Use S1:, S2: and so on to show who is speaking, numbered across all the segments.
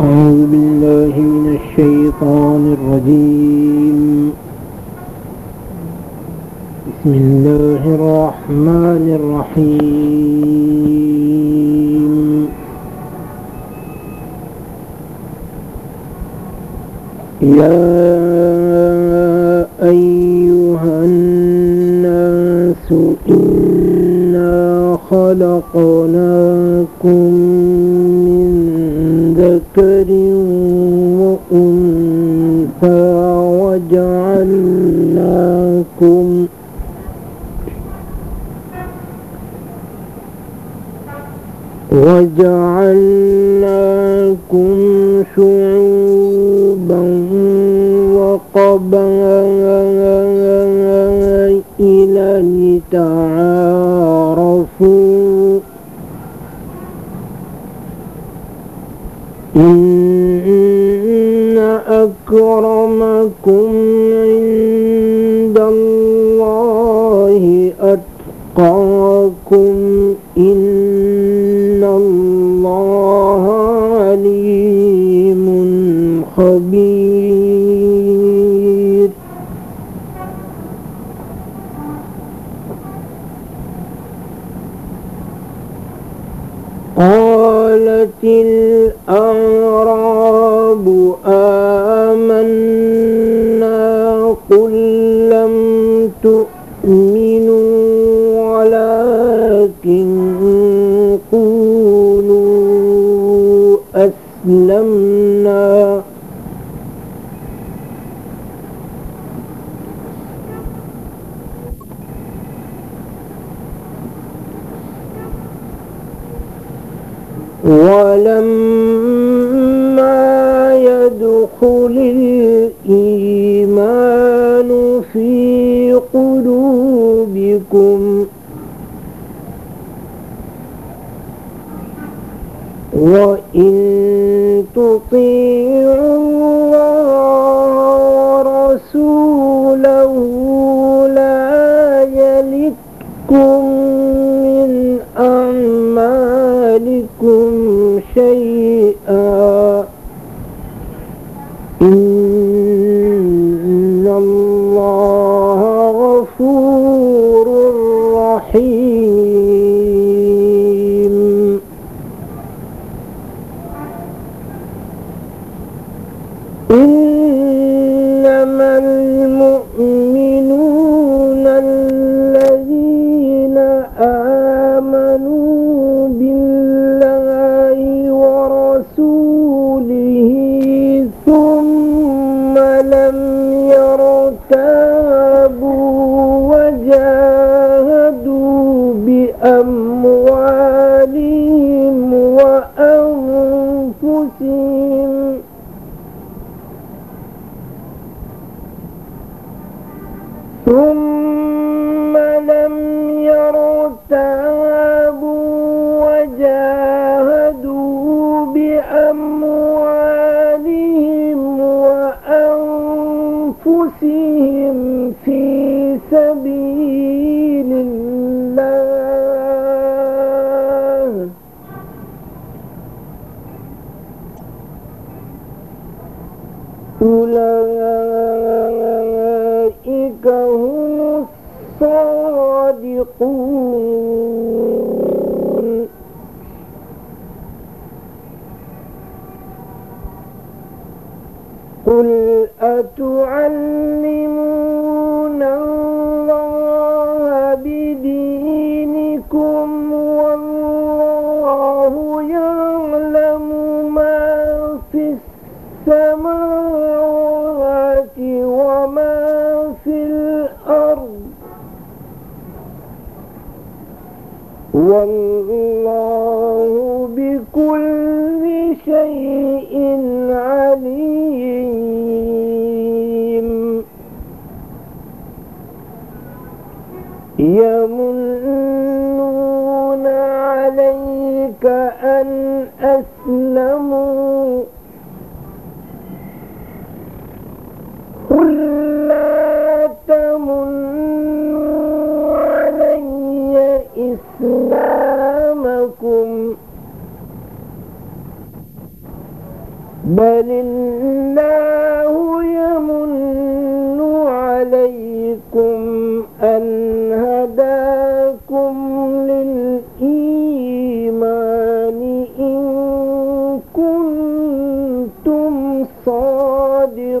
S1: أعوذ بالله من الشيطان الرجيم. بسم الله الرحمن الرحيم. يا أيها الناس إنا خلقناكم ذكر وأنثى وجعلناكم وجعلناكم شعوبا وقبائل لتعارفوا خبير قالت ولما يدخل الإيمان في قل أتعلم يمن كنتم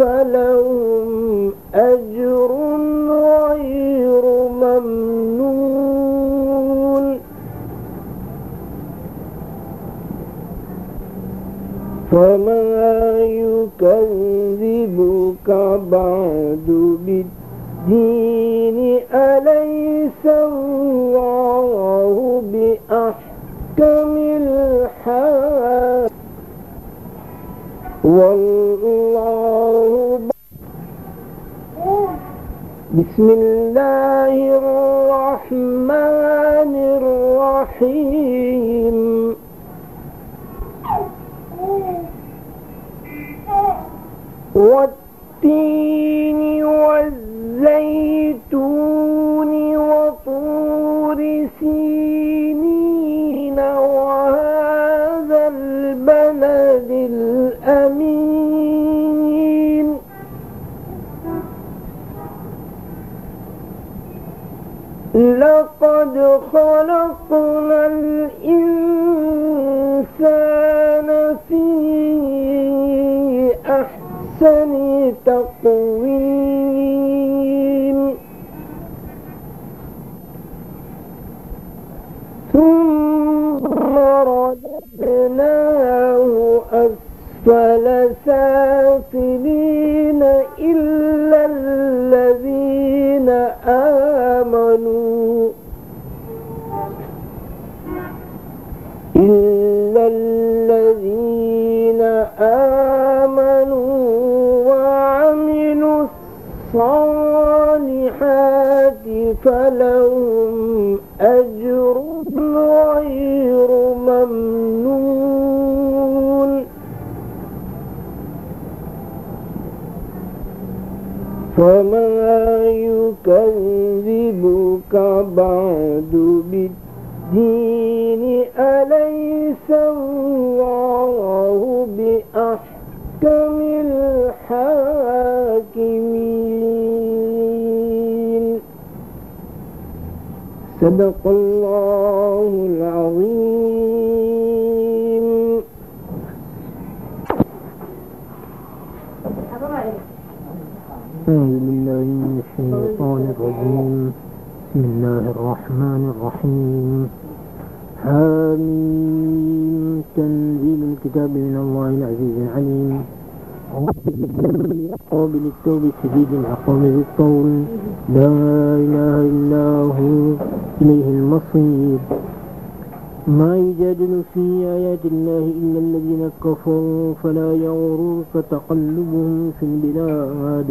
S1: فلهم أجر غير ممنون. فما يكذبك بعد بالدين. بسم الله سافلين إلا الذين آمنوا. إلا الذين آمنوا وعملوا الصالحات فلهم أجر فما يكذبك بعد بالدين أليس الله بأحكم الحاكمين صدق الله العظيم.
S2: أعوذ بالله من الشيطان الرجيم. بسم الله الرحمن الرحيم. حاميم. تنزيل الكتاب من الله العزيز العليم. قابل التوب الشديد العقاب ذي الطول. لا إله إلا هو. إليه المصير. ما يجادل في آيات الله إلا الذين كفروا. فلا يغررك تقلبهم في البلاد.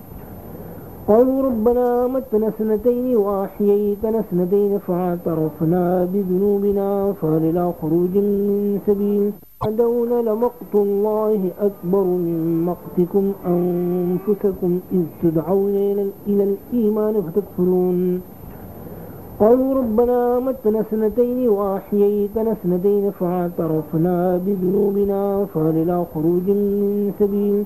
S2: قالوا ربنا متنا سنتين وأحييتنا سنتين فاعترفنا بذنوبنا فهل خروج من سبيل ينادون لمقت الله أكبر من مقتكم أنفسكم إذ تدعون إلى الإيمان فتكفرون قالوا ربنا متنا سنتين وأحييتنا سنتين فاعترفنا بذنوبنا فهل خروج من سبيل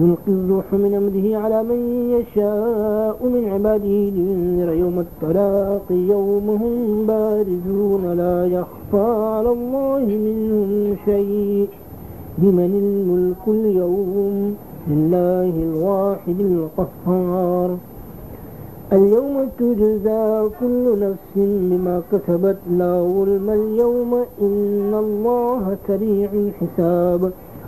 S2: يلقي الروح من أمره على من يشاء من عباده لينذر يوم الطلاق يوم هم بارزون لا يخفى على الله منهم شيء. لمن الملك اليوم؟ لله الواحد القهار. اليوم تجزى كل نفس بما كسبت لا ظلم اليوم إن الله سريع الحساب.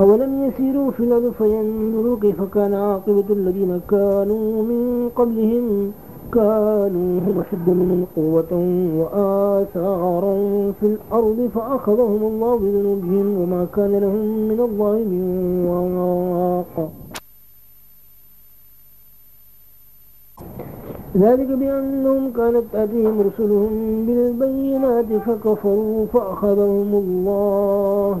S2: أولم يسيروا في الأرض فينظروا كيف كان عاقبة الذين كانوا من قبلهم؟ كانوا هم أشد منهم قوة وآثارا في الأرض فأخذهم الله بذنوبهم وما كان لهم من الله من واق. ذلك بأنهم كانت تأتيهم رسلهم بالبينات فكفروا فأخذهم الله.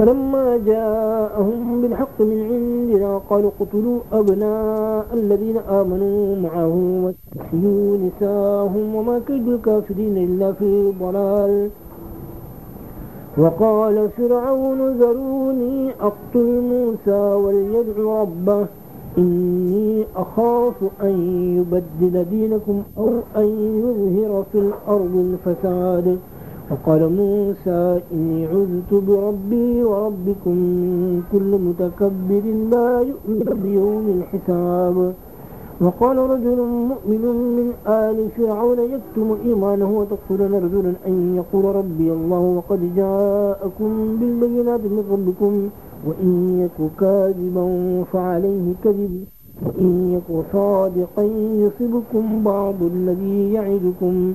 S2: فلما جاءهم بالحق من عندنا قالوا اقتلوا أبناء الذين آمنوا معه واستحيوا نساهم وما كيد الكافرين إلا في ضلال. وقال فرعون ذروني أقتل موسى وليدع ربه إني أخاف أن يبدل دينكم أو أن يظهر في الأرض الفساد. وقال موسى إني عذت بربي وربكم من كل متكبر لا يؤمن بيوم الحساب. وقال رجل مؤمن من آل فرعون يكتم إيمانه وتقتلون رجلا أن يقول ربي الله وقد جاءكم بالبينات من ربكم وإن يك كاذبا فعليه كذب وإن يك صادقا يصبكم بعض الذي يعدكم.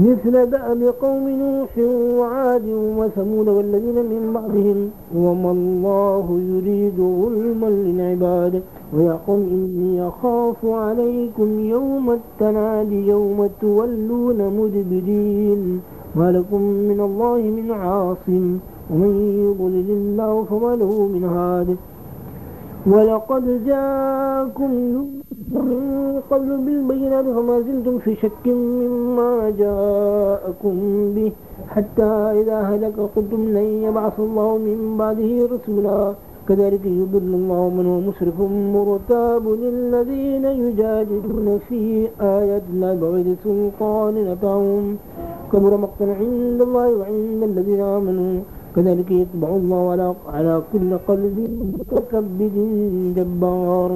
S2: مثل دأب قوم نوح وعاد وثمود والذين من بعدهم وما الله يريد ظلما للعباد ويا قوم إني أخاف عليكم يوم التناد يوم تولون مدبرين ما لكم من الله من عاصم ومن يضلل الله فما له من هاد ولقد جاءكم من قبل بالبينات فما زلتم في شك مما جاءكم به حتى إذا هلك قلتم لن يبعث الله من بعده رسولا. كذلك يضل الله من هو مسرف مرتاب للذين يجادلون في آيات الله بغير سلطان أتاهم كبر مقتا عند الله وعند الذين آمنوا. كذلك يطبع الله على كل قلب متكبد جبار.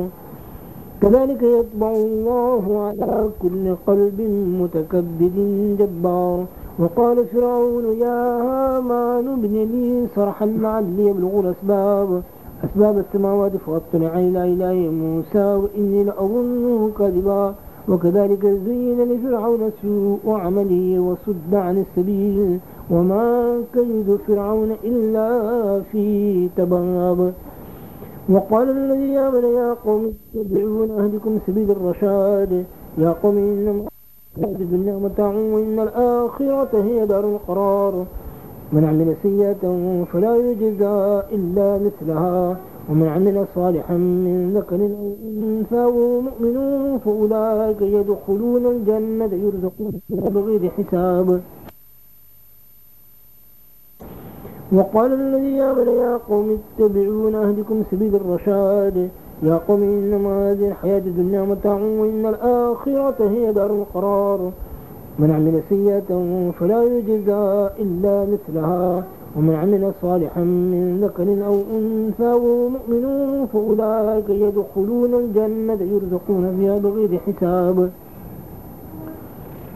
S2: كذلك يطبع الله على كل قلب متكبد جبار. وقال فرعون يا هامان ابن لي صرحا لعلي يبلغ الأسباب. أسباب السماوات فأطلع إلى إله موسى وإني لأظنه كذبا. وكذلك زين لفرعون سوء عمله وصد عن السبيل. وما كيد فرعون إلا في تباب. وقال الذي آمن يا قوم اتبعون أهلكم سبيل الرشاد. يا قوم إنما الدنيا متاع وإن الآخرة هي دار القرار. من عمل سيئة فلا يجزى إلا مثلها. ومن عمل صالحا من ذكر أو أنثى وهو مؤمن فأولئك يدخلون الجنة يرزقون بغير حساب. وقال الذي آمن يا قوم اتبعون أهدكم سبيل الرشاد. يا قوم إنما هذه الحياة الدنيا متاع وإن الآخرة هي دار القرار. من عمل سيئة فلا يجزى إلا مثلها ومن عمل صالحا من ذكر أو أنثى وهو مؤمن فأولئك يدخلون الجنة يرزقون فيها بغير حساب.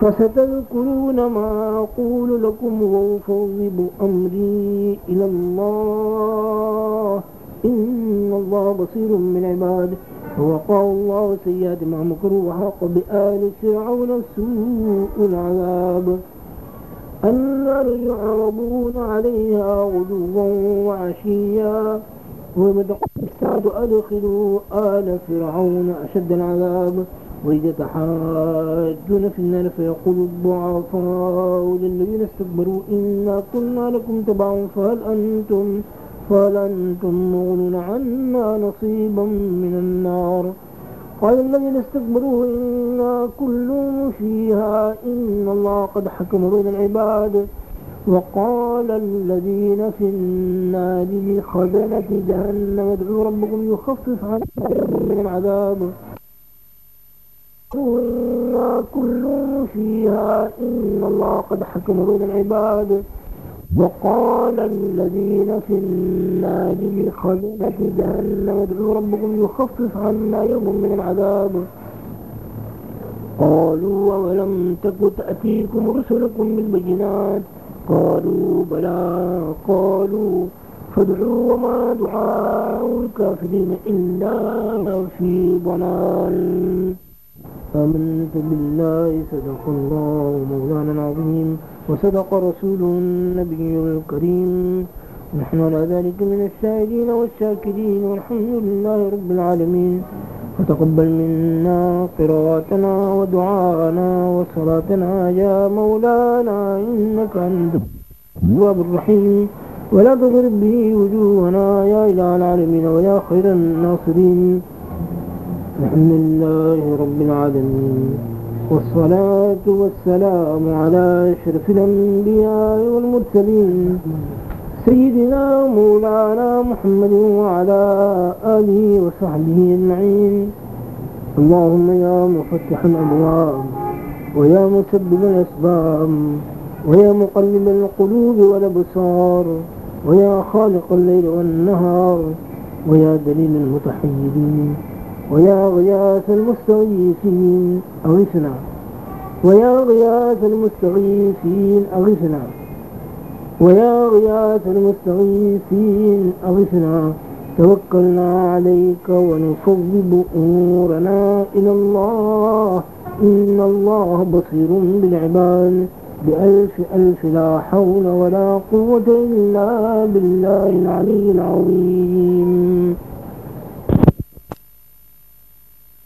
S2: فستذكرون ما أقول لكم وأفوض أمري إلى الله. إن الله بصير من عباده ووقع الله سيئات ما مكروا وحق بآل فرعون سوء العذاب. النار يعرضون عليها غدوا وعشيا. ويبدأ أدخلوا آل فرعون أشد العذاب. وإذا تحاجون في النار فيقول الضعفاء للذين استكبروا إنا كنا لكم تبعا فهل أنتم فهل أنتم مغنون عنا نصيبا من النار؟ قال الذين استكبروا إنا كل فيها إن الله قد حكم بين العباد. وقال الذين في النار لخزنة جهنم ادعوا ربكم يخفف عنكم من العذاب. إنا كل فيها إن الله قد حكم بين العباد. وقال الذين في النار لخزنة جهنم ادعوا ربكم يخفف عنا يوم من العذاب. قالوا أولم تك تأتيكم رسلكم بالبينات؟ قالوا بلى. قالوا فادعوا وما دعاء الكافرين إلا في ضلال. آمنت بالله صدق الله مولانا العظيم وصدق رسول النبي الكريم. ونحن على ذلك من الشاهدين والشاكرين والحمد لله رب العالمين. فتقبل منا قراءتنا ودعاءنا وصلاتنا يا مولانا إنك أنت التواب الرحيم. ولا تضرب به وجوهنا يا إله العالمين ويا خير الناصرين. الحمد لله رب العالمين والصلاة والسلام على أشرف الأنبياء والمرسلين سيدنا مولانا محمد وعلى آله وصحبه أجمعين. اللهم يا مفتح الأبواب ويا مسبب الأسباب ويا مقلب القلوب والأبصار ويا خالق الليل والنهار ويا دليل المتحيرين. ويا غياث المستغيثين أغثنا ويا غياث المستغيثين أغثنا ويا غياث المستغيثين أغثنا توكلنا عليك ونفوض أمورنا إلى الله. إن الله بصير بالعباد. بألف ألف لا حول ولا قوة إلا بالله العلي العظيم.